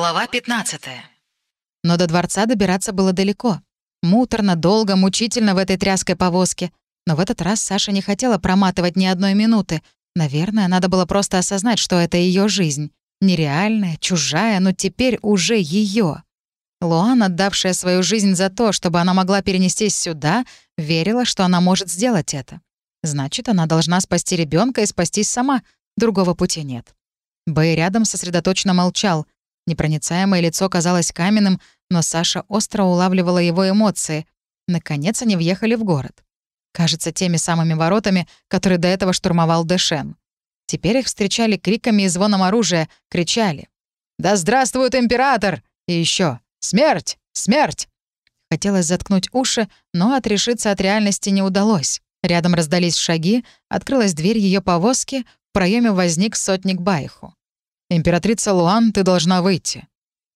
Глава 15. Но до дворца добираться было далеко. Муторно, долго, мучительно в этой тряской повозке. Но в этот раз Саша не хотела проматывать ни одной минуты. Наверное, надо было просто осознать, что это ее жизнь. Нереальная, чужая, но теперь уже ее. Луан, отдавшая свою жизнь за то, чтобы она могла перенестись сюда, верила, что она может сделать это. Значит, она должна спасти ребенка и спастись сама. Другого пути нет. Бэй рядом сосредоточенно молчал. Непроницаемое лицо казалось каменным, но Саша остро улавливала его эмоции. Наконец они въехали в город. Кажется, теми самыми воротами, которые до этого штурмовал Дэшен. Теперь их встречали криками и звоном оружия, кричали. «Да здравствует император!» И еще «Смерть! Смерть!» Хотелось заткнуть уши, но отрешиться от реальности не удалось. Рядом раздались шаги, открылась дверь ее повозки, в проеме возник сотник Байху. «Императрица Луан, ты должна выйти».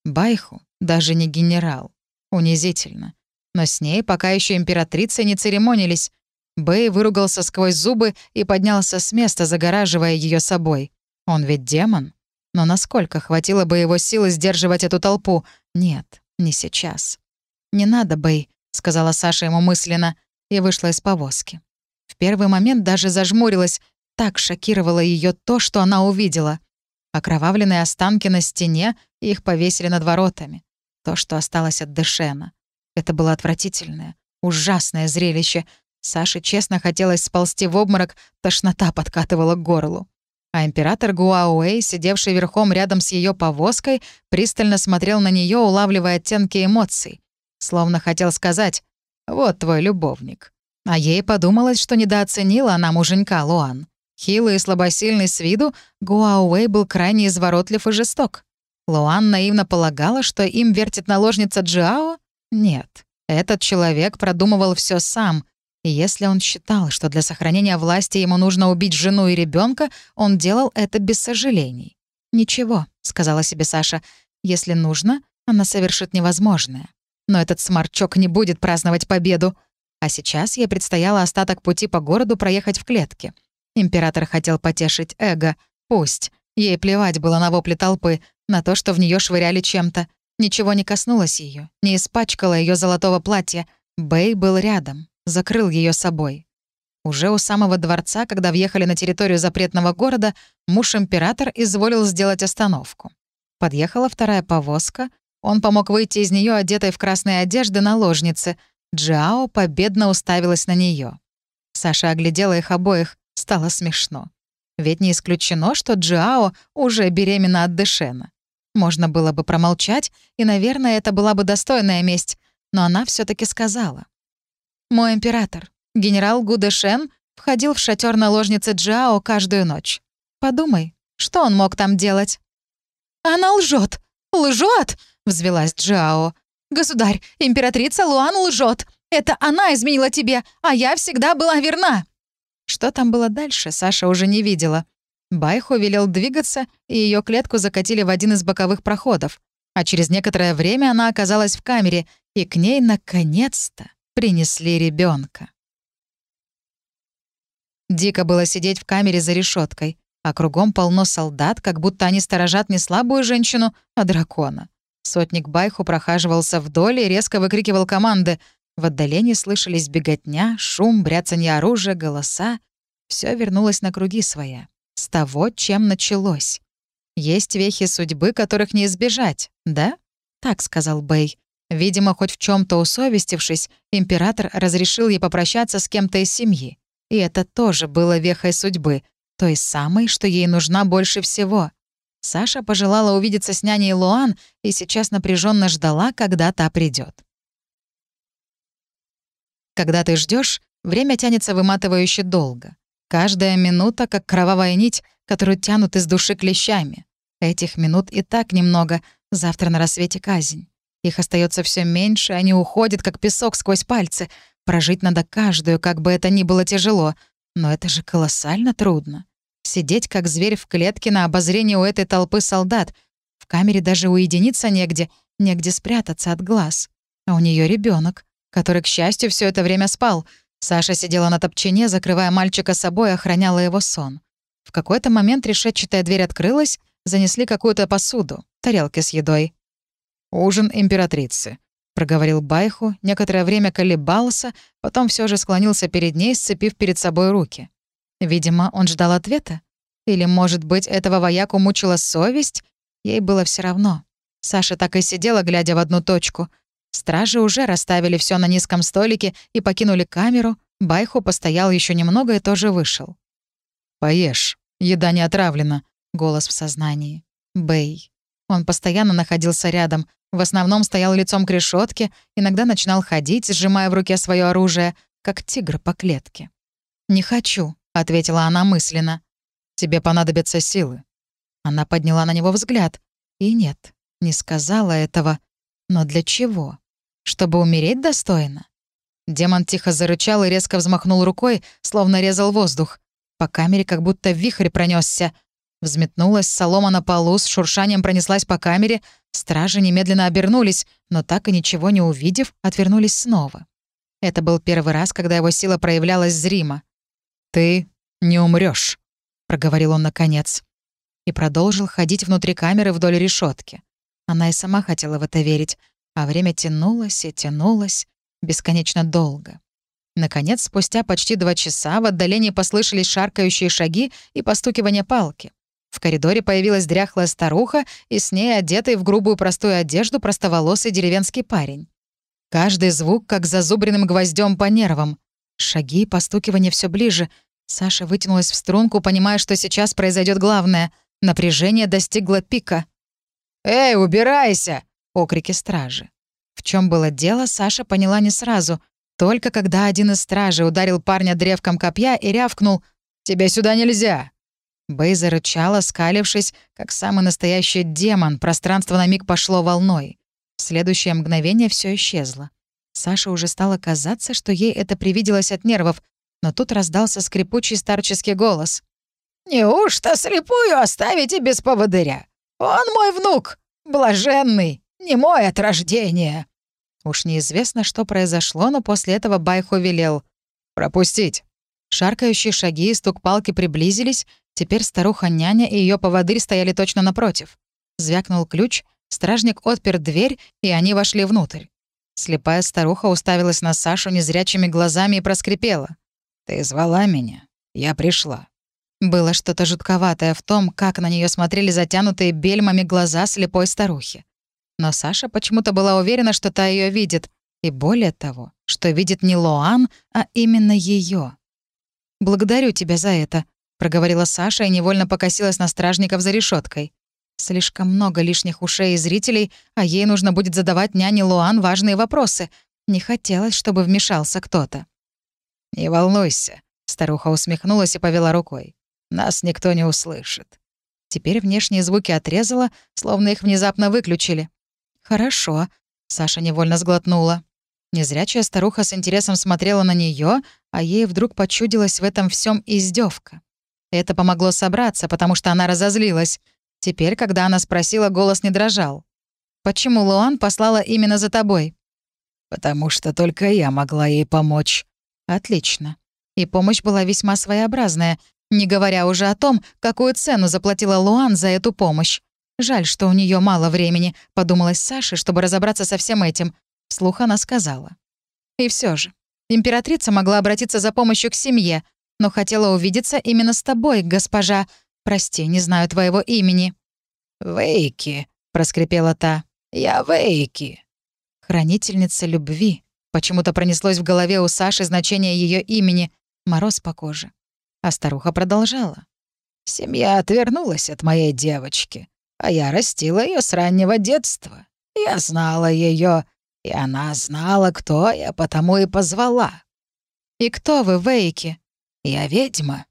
Байху, даже не генерал. Унизительно. Но с ней пока еще императрицы не церемонились. Бэй выругался сквозь зубы и поднялся с места, загораживая ее собой. Он ведь демон. Но насколько хватило бы его силы сдерживать эту толпу? Нет, не сейчас. «Не надо, Бэй», — сказала Саша ему мысленно, и вышла из повозки. В первый момент даже зажмурилась, так шокировало ее то, что она увидела. Окровавленные останки на стене, их повесили над воротами. То, что осталось от Дэшена. Это было отвратительное, ужасное зрелище. Саше честно хотелось сползти в обморок, тошнота подкатывала к горлу. А император Гуауэй, сидевший верхом рядом с ее повозкой, пристально смотрел на нее, улавливая оттенки эмоций. Словно хотел сказать «Вот твой любовник». А ей подумалось, что недооценила она муженька Луан. Хилый и слабосильный с виду, Гуауэй был крайне изворотлив и жесток. Луан наивно полагала, что им вертит наложница Джиао? Нет. Этот человек продумывал все сам. И если он считал, что для сохранения власти ему нужно убить жену и ребенка, он делал это без сожалений. «Ничего», — сказала себе Саша, — «если нужно, она совершит невозможное. Но этот сморчок не будет праздновать победу. А сейчас ей предстояло остаток пути по городу проехать в клетке. Император хотел потешить эго. Пусть. Ей плевать было на вопли толпы, на то, что в нее швыряли чем-то. Ничего не коснулось ее, не испачкало ее золотого платья. Бэй был рядом, закрыл ее собой. Уже у самого дворца, когда въехали на территорию запретного города, муж-император изволил сделать остановку. Подъехала вторая повозка. Он помог выйти из нее одетой в красные одежды наложницы. Джао победно уставилась на нее. Саша оглядела их обоих. Стало смешно. Ведь не исключено, что Джао уже беременна от Дэшена. Можно было бы промолчать, и, наверное, это была бы достойная месть, но она все таки сказала. «Мой император, генерал Гудэшен, входил в шатер наложницы Джао каждую ночь. Подумай, что он мог там делать?» «Она лжет! Лжет!» — взвелась Джао. «Государь, императрица Луан лжет! Это она изменила тебе, а я всегда была верна!» Что там было дальше, Саша уже не видела. Байху велел двигаться, и ее клетку закатили в один из боковых проходов. А через некоторое время она оказалась в камере, и к ней, наконец-то, принесли ребенка. Дико было сидеть в камере за решеткой, а кругом полно солдат, как будто они сторожат не слабую женщину, а дракона. Сотник Байху прохаживался вдоль и резко выкрикивал команды. В отдалении слышались беготня, шум, бряцанье оружия, голоса. Все вернулось на круги своя. С того, чем началось. Есть вехи судьбы, которых не избежать, да? Так сказал Бэй. Видимо, хоть в чем то усовестившись, император разрешил ей попрощаться с кем-то из семьи. И это тоже было вехой судьбы, той самой, что ей нужна больше всего. Саша пожелала увидеться с няней Луан и сейчас напряженно ждала, когда та придет. Когда ты ждешь, время тянется выматывающе долго. Каждая минута, как кровавая нить, которую тянут из души клещами. Этих минут и так немного, завтра на рассвете казнь. Их остается все меньше, они уходят, как песок сквозь пальцы. Прожить надо каждую, как бы это ни было тяжело. Но это же колоссально трудно. Сидеть, как зверь в клетке на обозрении у этой толпы солдат. В камере даже уединиться негде, негде спрятаться от глаз. А у нее ребенок который, к счастью, все это время спал. Саша сидела на топчине, закрывая мальчика собой, охраняла его сон. В какой-то момент решетчатая дверь открылась, занесли какую-то посуду. тарелки с едой. «Ужин императрицы», — проговорил Байху, некоторое время колебался, потом все же склонился перед ней, сцепив перед собой руки. Видимо, он ждал ответа. Или, может быть, этого вояку мучила совесть? Ей было все равно. Саша так и сидела, глядя в одну точку. Стражи уже расставили все на низком столике и покинули камеру. Байху постоял еще немного и тоже вышел. «Поешь. Еда не отравлена», — голос в сознании. Бэй. Он постоянно находился рядом, в основном стоял лицом к решетке, иногда начинал ходить, сжимая в руке свое оружие, как тигр по клетке. «Не хочу», — ответила она мысленно. «Тебе понадобятся силы». Она подняла на него взгляд. И нет, не сказала этого. Но для чего? Чтобы умереть достойно? Демон тихо зарычал и резко взмахнул рукой, словно резал воздух. По камере как будто вихрь пронесся. Взметнулась солома на полу, с шуршанием пронеслась по камере. Стражи немедленно обернулись, но так и ничего не увидев, отвернулись снова. Это был первый раз, когда его сила проявлялась зримо. «Ты не умрешь, проговорил он наконец. И продолжил ходить внутри камеры вдоль решетки. Она и сама хотела в это верить, а время тянулось и тянулось бесконечно долго. Наконец, спустя почти два часа в отдалении послышались шаркающие шаги и постукивание палки. В коридоре появилась дряхлая старуха и с ней одетый в грубую простую одежду простоволосый деревенский парень. Каждый звук как зазубренным гвоздем по нервам. Шаги, постукивание все ближе. Саша вытянулась в струнку, понимая, что сейчас произойдет главное. Напряжение достигло пика. «Эй, убирайся!» — окрики стражи. В чем было дело, Саша поняла не сразу. Только когда один из стражей ударил парня древком копья и рявкнул «Тебе сюда нельзя!». Бэй зарычала, скалившись, как самый настоящий демон, пространство на миг пошло волной. В следующее мгновение все исчезло. Саша уже стало казаться, что ей это привиделось от нервов, но тут раздался скрипучий старческий голос. «Неужто слепую оставите без поводыря? Он мой внук, блаженный, не мой от рождения». Уж неизвестно, что произошло, но после этого Байхо велел. «Пропустить». Шаркающие шаги и стук палки приблизились, теперь старуха-няня и ее поводырь стояли точно напротив. Звякнул ключ, стражник отпер дверь, и они вошли внутрь. Слепая старуха уставилась на Сашу незрячими глазами и проскрипела. «Ты звала меня? Я пришла». Было что-то жутковатое в том, как на нее смотрели затянутые бельмами глаза слепой старухи. Но Саша почему-то была уверена, что та ее видит. И более того, что видит не Лоан, а именно ее. «Благодарю тебя за это», — проговорила Саша и невольно покосилась на стражников за решеткой. Слишком много лишних ушей и зрителей, а ей нужно будет задавать няне Луан важные вопросы. Не хотелось, чтобы вмешался кто-то. «Не волнуйся», — старуха усмехнулась и повела рукой. «Нас никто не услышит». Теперь внешние звуки отрезала, словно их внезапно выключили. «Хорошо», — Саша невольно сглотнула. Незрячая старуха с интересом смотрела на нее, а ей вдруг почудилась в этом всем издевка. Это помогло собраться, потому что она разозлилась. Теперь, когда она спросила, голос не дрожал. «Почему Луан послала именно за тобой?» «Потому что только я могла ей помочь». «Отлично. И помощь была весьма своеобразная, не говоря уже о том, какую цену заплатила Луан за эту помощь. «Жаль, что у нее мало времени», — подумалась Саша, чтобы разобраться со всем этим. Вслух она сказала. «И все же, императрица могла обратиться за помощью к семье, но хотела увидеться именно с тобой, госпожа. Прости, не знаю твоего имени». «Вейки», — проскрипела та. «Я Вейки». «Хранительница любви». Почему-то пронеслось в голове у Саши значение ее имени. Мороз по коже. А старуха продолжала. «Семья отвернулась от моей девочки а я растила ее с раннего детства. Я знала ее, и она знала, кто я, потому и позвала. «И кто вы, Вейки?» «Я ведьма».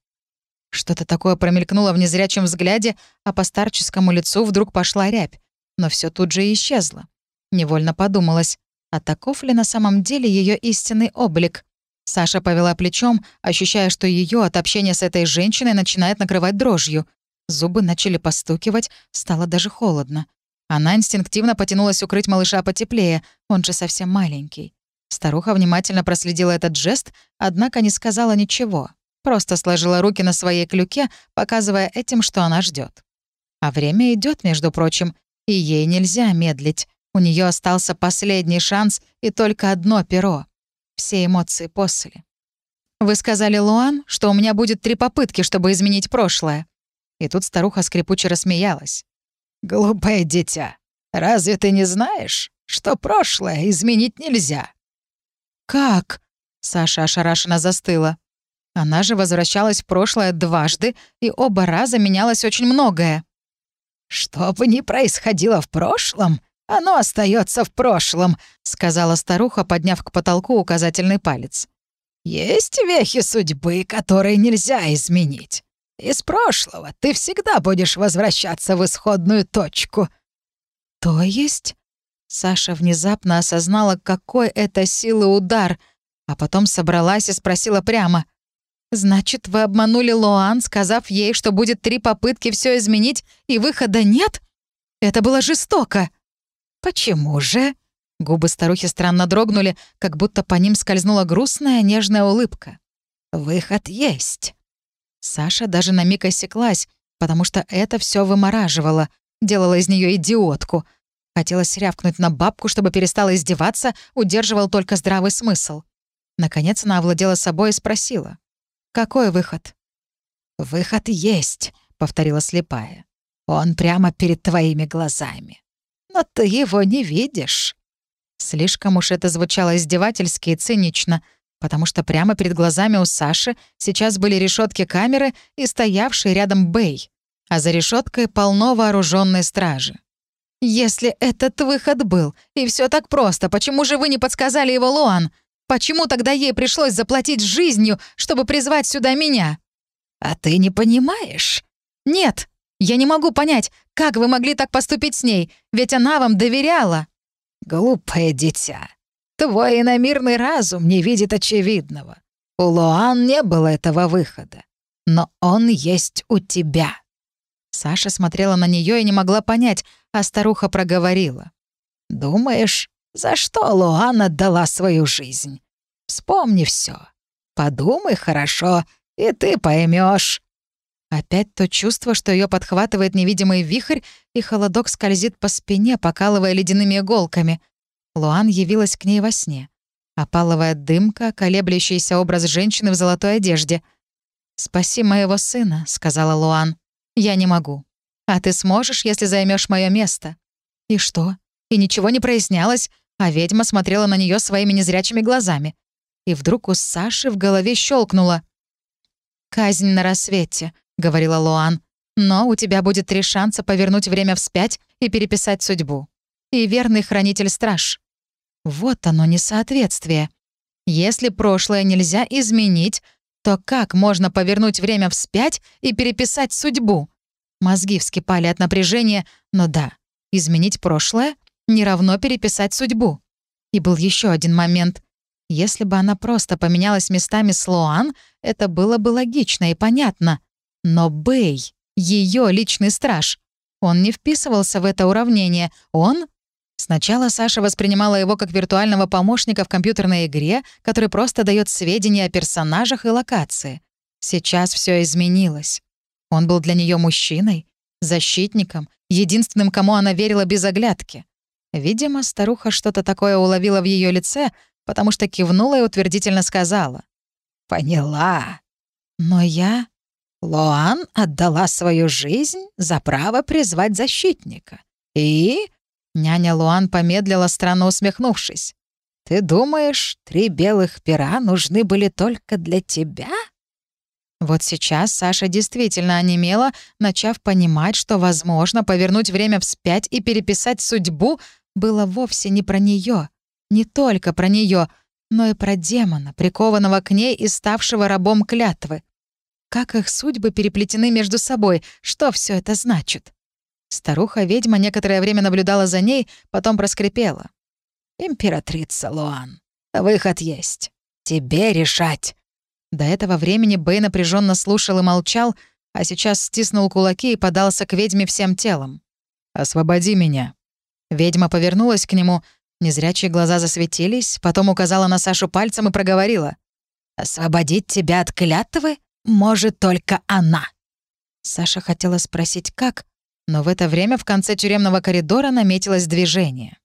Что-то такое промелькнуло в незрячем взгляде, а по старческому лицу вдруг пошла рябь. Но все тут же исчезло. Невольно подумалось, а таков ли на самом деле ее истинный облик? Саша повела плечом, ощущая, что ее от общения с этой женщиной начинает накрывать дрожью. Зубы начали постукивать, стало даже холодно. Она инстинктивно потянулась укрыть малыша потеплее, он же совсем маленький. Старуха внимательно проследила этот жест, однако не сказала ничего. Просто сложила руки на своей клюке, показывая этим, что она ждет. А время идет, между прочим. И ей нельзя медлить. У нее остался последний шанс и только одно перо. Все эмоции после. «Вы сказали, Луан, что у меня будет три попытки, чтобы изменить прошлое». И тут старуха скрипуче рассмеялась. «Глупое дитя, разве ты не знаешь, что прошлое изменить нельзя?» «Как?» — Саша ошарашенно застыла. Она же возвращалась в прошлое дважды, и оба раза менялось очень многое. «Что бы ни происходило в прошлом, оно остается в прошлом», — сказала старуха, подняв к потолку указательный палец. «Есть вехи судьбы, которые нельзя изменить. Из прошлого ты всегда будешь возвращаться в исходную точку». «То есть?» Саша внезапно осознала, какой это силы удар, а потом собралась и спросила прямо. «Значит, вы обманули Лоан, сказав ей, что будет три попытки все изменить, и выхода нет? Это было жестоко!» «Почему же?» Губы старухи странно дрогнули, как будто по ним скользнула грустная, нежная улыбка. «Выход есть». Саша даже на миг осеклась, потому что это все вымораживало, делало из нее идиотку. Хотелось рявкнуть на бабку, чтобы перестала издеваться, удерживал только здравый смысл. Наконец она овладела собой и спросила. «Какой выход?» «Выход есть», — повторила слепая. «Он прямо перед твоими глазами. Но ты его не видишь». Слишком уж это звучало издевательски и цинично, потому что прямо перед глазами у Саши сейчас были решетки камеры и стоявший рядом Бэй, а за решеткой полно вооруженной стражи. «Если этот выход был, и все так просто, почему же вы не подсказали его Луан? Почему тогда ей пришлось заплатить жизнью, чтобы призвать сюда меня?» «А ты не понимаешь?» «Нет, я не могу понять, как вы могли так поступить с ней, ведь она вам доверяла». «Глупое дитя. Твой иномирный разум не видит очевидного. У Луан не было этого выхода. Но он есть у тебя». Саша смотрела на нее и не могла понять, а старуха проговорила. «Думаешь, за что Луан отдала свою жизнь? Вспомни все. Подумай хорошо, и ты поймешь. Опять то чувство, что ее подхватывает невидимый вихрь, и холодок скользит по спине, покалывая ледяными иголками. Луан явилась к ней во сне. Опаловая дымка, колеблющийся образ женщины в золотой одежде. «Спаси моего сына», — сказала Луан. «Я не могу. А ты сможешь, если займешь мое место». «И что? И ничего не прояснялось?» А ведьма смотрела на нее своими незрячими глазами. И вдруг у Саши в голове щелкнуло. «Казнь на рассвете», — говорила Луан. «Но у тебя будет три шанса повернуть время вспять и переписать судьбу. И верный хранитель-страж». Вот оно несоответствие. Если прошлое нельзя изменить, то как можно повернуть время вспять и переписать судьбу? Мозги вскипали от напряжения, но да, изменить прошлое не равно переписать судьбу. И был еще один момент. Если бы она просто поменялась местами с Лоан, это было бы логично и понятно. Но Бэй, ее личный страж, он не вписывался в это уравнение. Он... Сначала Саша воспринимала его как виртуального помощника в компьютерной игре, который просто дает сведения о персонажах и локации. Сейчас все изменилось. Он был для нее мужчиной, защитником, единственным, кому она верила без оглядки. Видимо, старуха что-то такое уловила в ее лице, потому что кивнула и утвердительно сказала. «Поняла. Но я...» Лоан отдала свою жизнь за право призвать защитника. И... Няня Луан помедлила, странно усмехнувшись. «Ты думаешь, три белых пера нужны были только для тебя?» Вот сейчас Саша действительно онемела, начав понимать, что, возможно, повернуть время вспять и переписать судьбу было вовсе не про нее, не только про нее, но и про демона, прикованного к ней и ставшего рабом клятвы. Как их судьбы переплетены между собой, что все это значит? Старуха-ведьма некоторое время наблюдала за ней, потом проскрипела. «Императрица Луан, выход есть. Тебе решать». До этого времени Бэй напряженно слушал и молчал, а сейчас стиснул кулаки и подался к ведьме всем телом. «Освободи меня», Ведьма повернулась к нему, незрячие глаза засветились, потом указала на Сашу пальцем и проговорила. «Освободить тебя от клятвы может только она». Саша хотела спросить, как, Но в это время в конце тюремного коридора наметилось движение.